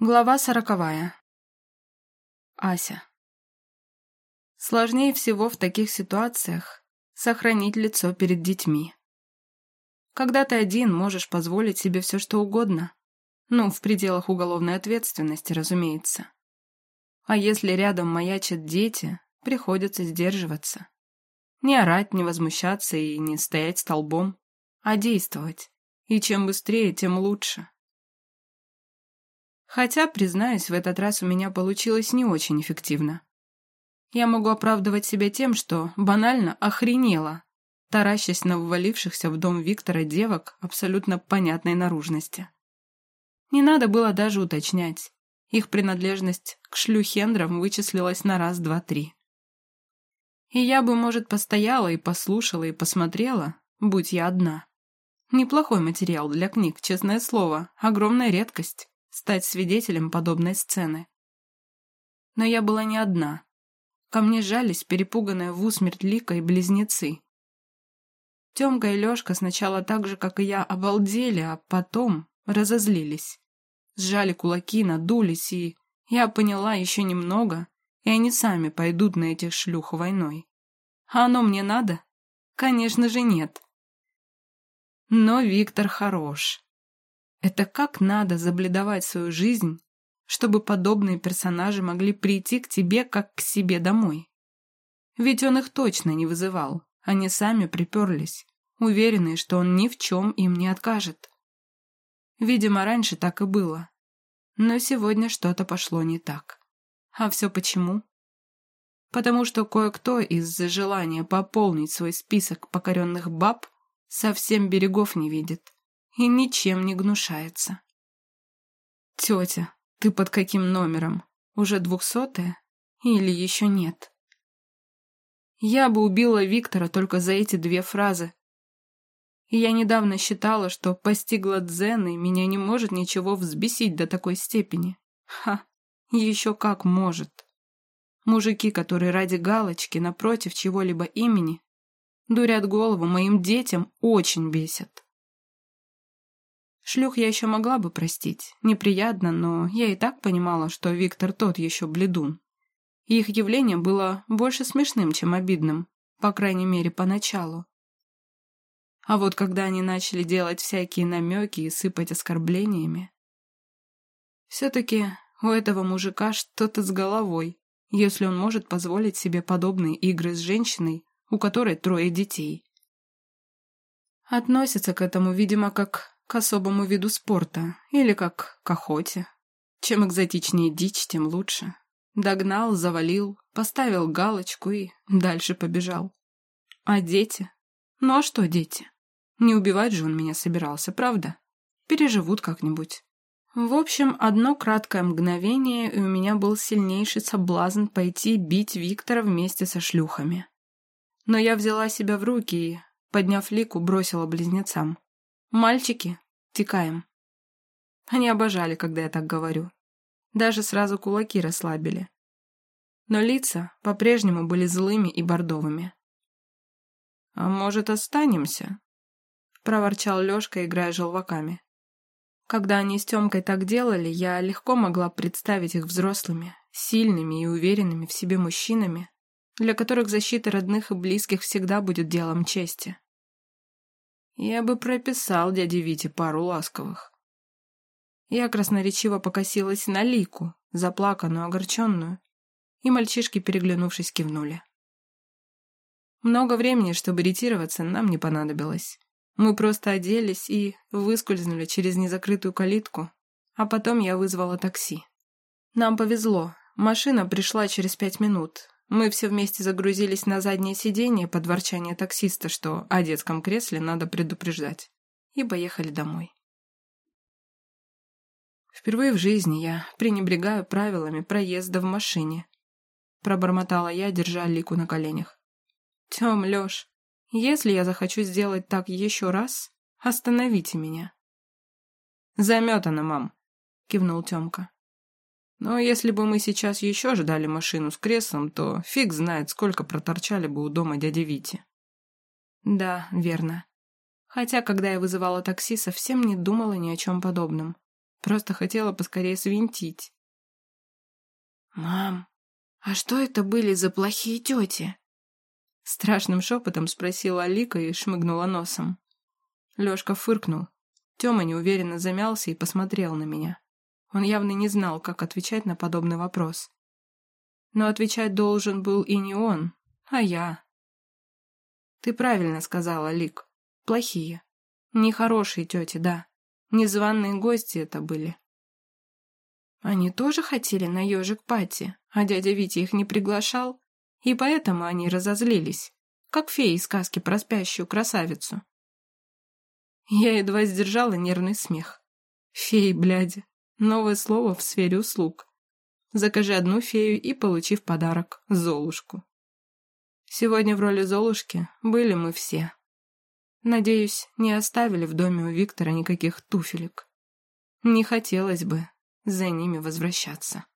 Глава сороковая. Ася. Сложнее всего в таких ситуациях сохранить лицо перед детьми. Когда ты один, можешь позволить себе все, что угодно. Ну, в пределах уголовной ответственности, разумеется. А если рядом маячат дети, приходится сдерживаться. Не орать, не возмущаться и не стоять столбом, а действовать. И чем быстрее, тем лучше. Хотя, признаюсь, в этот раз у меня получилось не очень эффективно. Я могу оправдывать себя тем, что банально охренела, таращась на ввалившихся в дом Виктора девок абсолютно понятной наружности. Не надо было даже уточнять. Их принадлежность к шлюхендрам вычислилась на раз, два, три. И я бы, может, постояла и послушала и посмотрела, будь я одна. Неплохой материал для книг, честное слово, огромная редкость стать свидетелем подобной сцены. Но я была не одна. Ко мне жались перепуганная в усмерть Лика и близнецы. Тёмка и Лёшка сначала так же, как и я, обалдели, а потом разозлились. Сжали кулаки, надулись, и я поняла еще немного, и они сами пойдут на этих шлюх войной. А оно мне надо? Конечно же нет. Но Виктор хорош. Это как надо забледовать свою жизнь, чтобы подобные персонажи могли прийти к тебе, как к себе домой. Ведь он их точно не вызывал, они сами приперлись, уверенные, что он ни в чем им не откажет. Видимо, раньше так и было. Но сегодня что-то пошло не так. А все почему? Потому что кое-кто из-за желания пополнить свой список покоренных баб совсем берегов не видит и ничем не гнушается. Тетя, ты под каким номером? Уже двухсотая? Или еще нет? Я бы убила Виктора только за эти две фразы. И я недавно считала, что постигла дзен, и меня не может ничего взбесить до такой степени. Ха, еще как может. Мужики, которые ради галочки напротив чего-либо имени дурят голову моим детям, очень бесят. Шлюх я еще могла бы простить. Неприятно, но я и так понимала, что Виктор тот еще бледун. Их явление было больше смешным, чем обидным, по крайней мере, поначалу. А вот когда они начали делать всякие намеки и сыпать оскорблениями... Все-таки у этого мужика что-то с головой, если он может позволить себе подобные игры с женщиной, у которой трое детей. Относится к этому, видимо, как к особому виду спорта или как к охоте. Чем экзотичнее дичь, тем лучше. Догнал, завалил, поставил галочку и дальше побежал. А дети? Ну а что дети? Не убивать же он меня собирался, правда? Переживут как-нибудь. В общем, одно краткое мгновение, и у меня был сильнейший соблазн пойти бить Виктора вместе со шлюхами. Но я взяла себя в руки и, подняв лику, бросила близнецам. «Мальчики, текаем». Они обожали, когда я так говорю. Даже сразу кулаки расслабили. Но лица по-прежнему были злыми и бордовыми. «А может, останемся?» — проворчал Лёшка, играя желваками. Когда они с Тёмкой так делали, я легко могла представить их взрослыми, сильными и уверенными в себе мужчинами, для которых защита родных и близких всегда будет делом чести. Я бы прописал дяде Вите пару ласковых. Я красноречиво покосилась на Лику, заплаканную, огорченную, и мальчишки, переглянувшись, кивнули. Много времени, чтобы ретироваться, нам не понадобилось. Мы просто оделись и выскользнули через незакрытую калитку, а потом я вызвала такси. Нам повезло, машина пришла через пять минут, мы все вместе загрузились на заднее сиденье под ворчание таксиста, что о детском кресле надо предупреждать, и поехали домой. Впервые в жизни я пренебрегаю правилами проезда в машине. Пробормотала я, держа Лику на коленях. Тем, Леш, если я захочу сделать так еще раз, остановите меня. Заметана, мам, кивнул Темка. Но если бы мы сейчас еще ждали машину с креслом, то фиг знает, сколько проторчали бы у дома дяди Вити. Да, верно. Хотя, когда я вызывала такси, совсем не думала ни о чем подобном. Просто хотела поскорее свинтить. «Мам, а что это были за плохие тети?» Страшным шепотом спросила Алика и шмыгнула носом. Лешка фыркнул. Тёма неуверенно замялся и посмотрел на меня. Он явно не знал, как отвечать на подобный вопрос. Но отвечать должен был и не он, а я. Ты правильно сказала, Лик. Плохие. Нехорошие тети, да. Незваные гости это были. Они тоже хотели на ежик пати, а дядя Витя их не приглашал, и поэтому они разозлились, как феи из сказки про спящую красавицу. Я едва сдержала нервный смех. Феи, бляди. Новое слово в сфере услуг. Закажи одну фею и получи в подарок Золушку. Сегодня в роли Золушки были мы все. Надеюсь, не оставили в доме у Виктора никаких туфелек. Не хотелось бы за ними возвращаться.